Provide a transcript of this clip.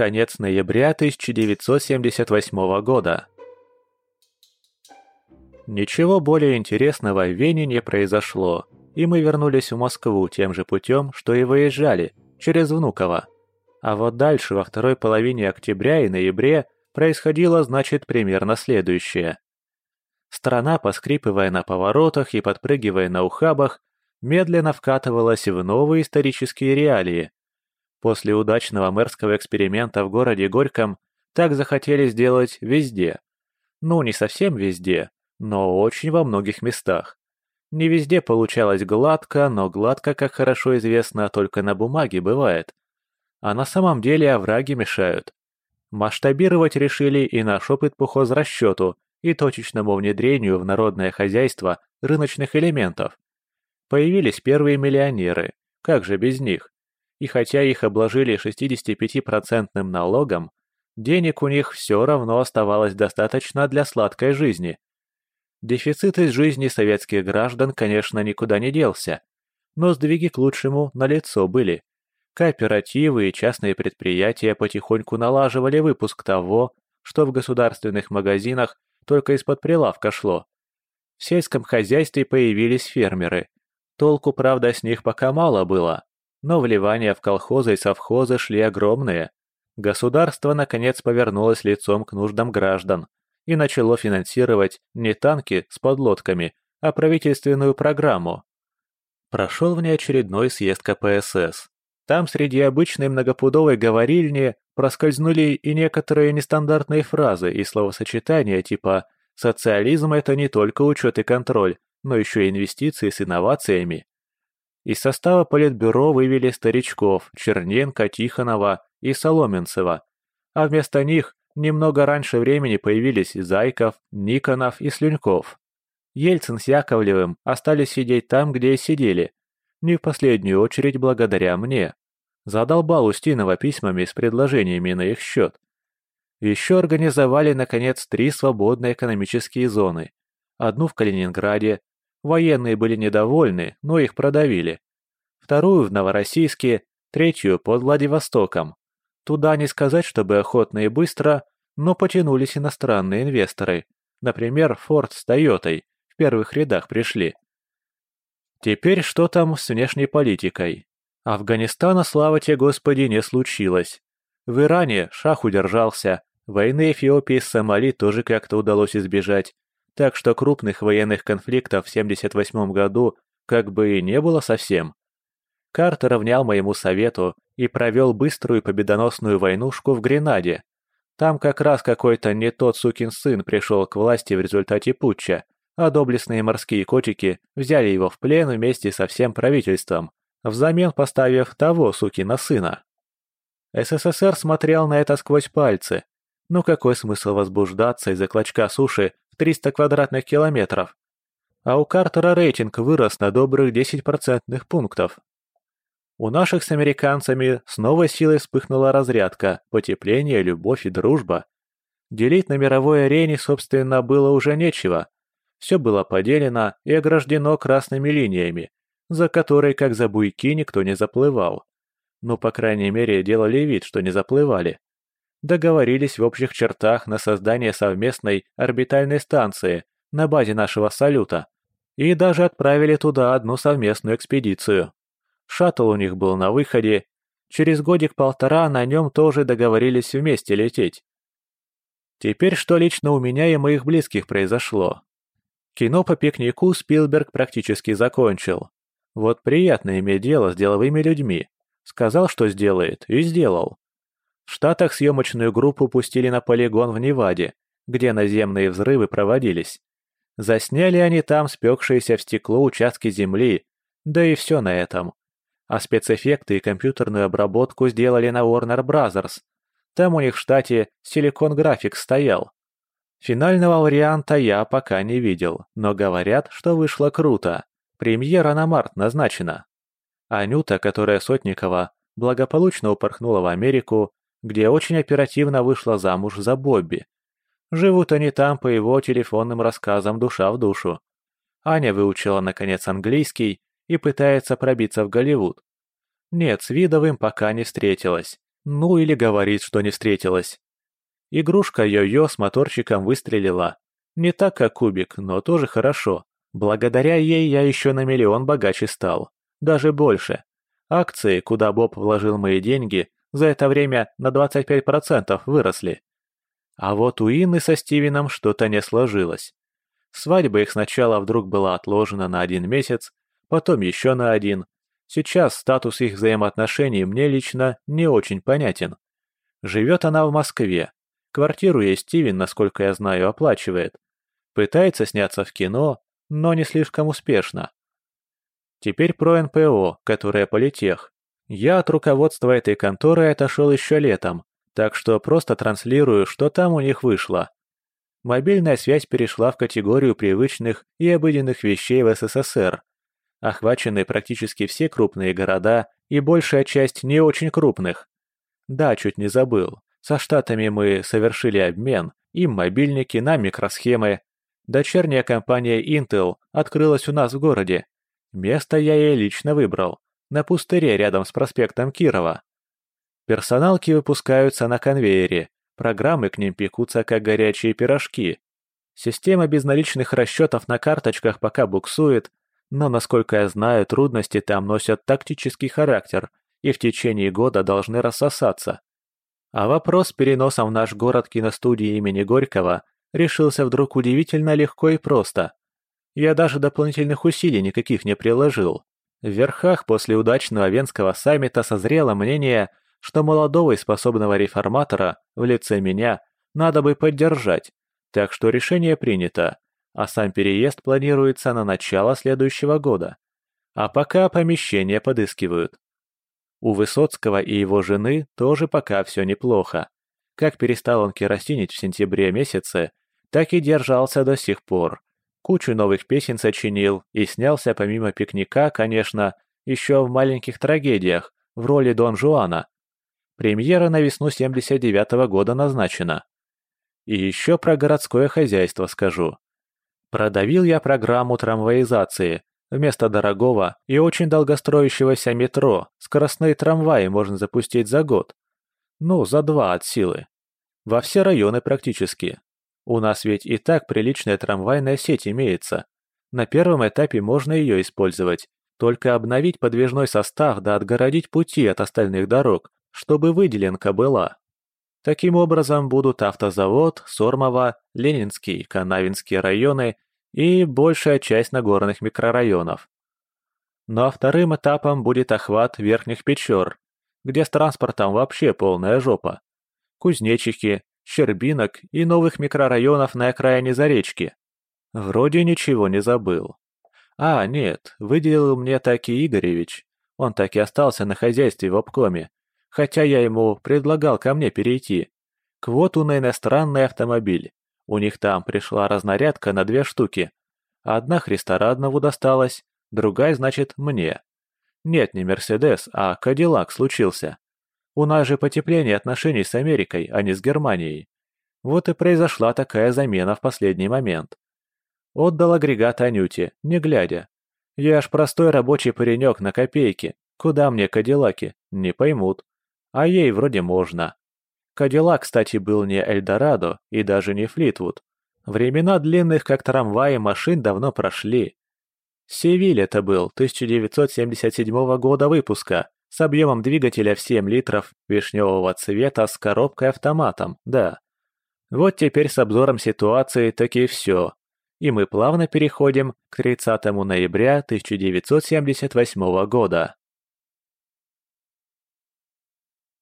Конец ноября 1978 года. Ничего более интересного в Вене не произошло, и мы вернулись в Москву тем же путем, что и выезжали, через Внуково. А вот дальше, во второй половине октября и ноябре, происходило, значит, примерно следующее. Страна, поскрипывая на поворотах и подпрыгивая на ухабах, медленно вкатывалась в новые исторические реалии. После удачного мэрского эксперимента в городе Горьком так захотели сделать везде. Ну, не совсем везде, но очень во многих местах. Не везде получалось гладко, но гладко, как хорошо известно, только на бумаге бывает. А на самом деле овраги мешают. Масштабировать решили и наш опыт по хозрасчету и точечному внедрению в народное хозяйство рыночных элементов. Появились первые миллионеры, как же без них? И хотя их обложили 65% налогом, денег у них все равно оставалось достаточно для сладкой жизни. Дефицит из жизни советских граждан, конечно, никуда не делся, но сдвиги к лучшему налицо были. Кооперативы и частные предприятия потихоньку налаживали выпуск того, что в государственных магазинах только из-под прилавка шло. В сельском хозяйстве появились фермеры. Толку, правда, с них пока мало было, но вливания в колхозы и совхозы шли огромные. Государство, наконец, повернулось лицом к нуждам граждан и начало финансировать не танки с подлодками, а правительственную программу. Прошел внеочередной съезд КПСС. Там среди обычной многопудовой говорильни проскользнули и некоторые нестандартные фразы и словосочетания типа «социализм – это не только учет и контроль, но еще и инвестиции с инновациями». Из состава Политбюро вывели старичков Черненко, Тихонова и Соломенцева, а вместо них немного раньше времени появились Зайков, Никонов и Слюньков. Ельцин с Яковлевым остались сидеть там, где и сидели, не в последнюю очередь благодаря мне. Задолбал Устинова письмами с предложениями на их счет. Еще организовали, наконец, три свободные экономические зоны. Одну в Калининграде. Военные были недовольны, но их продавили. Вторую в Новороссийске, третью под Владивостоком. Туда не сказать, чтобы охотно и быстро, но потянулись иностранные инвесторы. Например, Форд с Тойотой в первых рядах пришли. Теперь что там с внешней политикой? Афганистана, слава тебе Господи, не случилось. В Иране шах удержался, войны Эфиопии с Сомали тоже как-то удалось избежать, так что крупных военных конфликтов в 78 году как бы и не было совсем. Картер равнял моему совету и провел быструю победоносную войнушку в Гренаде. Там как раз какой-то не тот сукин сын пришел к власти в результате путча, а доблестные морские котики взяли его в плен вместе со всем правительством, взамен поставив того сукина сына. СССР смотрел на это сквозь пальцы. Ну какой смысл возбуждаться из-за клочка суши 300 квадратных километров? А у Картера рейтинг вырос на добрых 10 процентных пунктов. У наших с американцами с новой силой вспыхнула разрядка, потепление, любовь и дружба. Делить на мировой арене, собственно, было уже нечего. Все было поделено и ограждено красными линиями, за которой, как за буйки, никто не заплывал. Ну, по крайней мере, делали вид, что не заплывали. Договорились в общих чертах на создание совместной орбитальной станции на базе нашего салюта. И даже отправили туда одну совместную экспедицию. Шаттл у них был на выходе. Через годик-полтора на нем тоже договорились вместе лететь. Теперь что лично у меня и моих близких произошло? Кино по пикнику Спилберг практически закончил. Вот приятно иметь дело с деловыми людьми. Сказал, что сделает, и сделал. В Штатах съемочную группу пустили на полигон в Неваде, где наземные взрывы проводились. Засняли они там спекшиеся в стекло участки земли, да и все на этом. А спецэффекты и компьютерную обработку сделали на Warner Brothers. Там у них в штате Silicon Graphics стоял. Финального варианта я пока не видел, но говорят, что вышло круто. Премьера на март назначена. Анюта, которая Сотникова, благополучно упорхнула в Америку, где очень оперативно вышла замуж за Бобби. Живут они там по его телефонным рассказам душа в душу. Аня выучила, наконец, английский и пытается пробиться в Голливуд. Нет, с Видовым пока не встретилась. Ну или говорит, что не встретилась. Игрушка йо-йо с моторчиком выстрелила. Не так, как кубик, но тоже хорошо. Благодаря ей я еще на миллион богаче стал. Даже больше. Акции, куда Боб вложил мои деньги, за это время на 25% выросли. А вот у Инны со Стивеном что-то не сложилось. Свадьба их сначала вдруг была отложена на один месяц, потом еще на один. Сейчас статус их взаимоотношений мне лично не очень понятен. Живет она в Москве. Квартиру ей Стивен, насколько я знаю, оплачивает. Пытается сняться в кино, но не слишком успешно. Теперь про НПО, которое политех. Я от руководства этой конторы отошел еще летом, так что просто транслирую, что там у них вышло. Мобильная связь перешла в категорию привычных и обыденных вещей в СССР. Охвачены практически все крупные города и большая часть не очень крупных. Да, чуть не забыл. Со Штатами мы совершили обмен, им мобильники, на микросхемы. Дочерняя компания Intel открылась у нас в городе. Место я ей лично выбрал на пустыре рядом с проспектом Кирова. Персоналки выпускаются на конвейере, программы к ним пекутся как горячие пирожки. Система безналичных расчетов на карточках пока буксует, но, насколько я знаю, трудности там носят тактический характер и в течение года должны рассосаться. А вопрос с переносом в наш город киностудии имени Горького решился вдруг удивительно легко и просто. Я даже дополнительных усилий никаких не приложил. В верхах после удачного Венского саммита созрело мнение, что молодого и способного реформатора в лице меня надо бы поддержать, так что решение принято, а сам переезд планируется на начало следующего года. А пока помещение подыскивают. У Высоцкого и его жены тоже пока все неплохо. Как перестал он керосинить в сентябре месяце, так и держался до сих пор, Кучу новых песен сочинил и снялся помимо пикника, конечно, еще в маленьких трагедиях в роли Дон Жуана. Премьера на весну 79-го года назначена. И еще про городское хозяйство скажу. Продавил я программу трамваизации. Вместо дорогого и очень долгостроящегося метро скоростные трамваи можно запустить за год. Ну, за два от силы. Во все районы практически. У нас ведь и так приличная трамвайная сеть имеется. На первом этапе можно ее использовать, только обновить подвижной состав да отгородить пути от остальных дорог, чтобы выделенка была. Таким образом будут автозавод, Сормово, Ленинский, Канавинские районы и большая часть нагорных микрорайонов. Ну а вторым этапом будет охват Верхних Печор, где с транспортом вообще полная жопа. Кузнечики, Щербинок и новых микрорайонов на окраине Заречки. Вроде ничего не забыл. А, нет, выделил мне таки Игоревич. Он так и остался на хозяйстве в обкоме, хотя я ему предлагал ко мне перейти. Квоту на иностранный автомобиль. У них там пришла разнарядка на две штуки. Одна Христораднову досталась, другая, значит, мне. Нет, не Мерседес, а Кадиллак случился. У нас же потепление отношений с Америкой, а не с Германией. Вот и произошла такая замена в последний момент. Отдал агрегат Анюте, не глядя. Я ж простой рабочий паренек на копейки. Куда мне кадиллаки? Не поймут. А ей вроде можно. Кадиллак, кстати, был не Эльдорадо и даже не Флитвуд. Времена длинных, как трамваи, машин давно прошли. Севиль это был, 1977 года выпуска, с объемом двигателя в 7 литров, вишневого цвета, с коробкой-автоматом, да. Вот теперь с обзором ситуации таки все. И мы плавно переходим к 30 ноября 1978 года.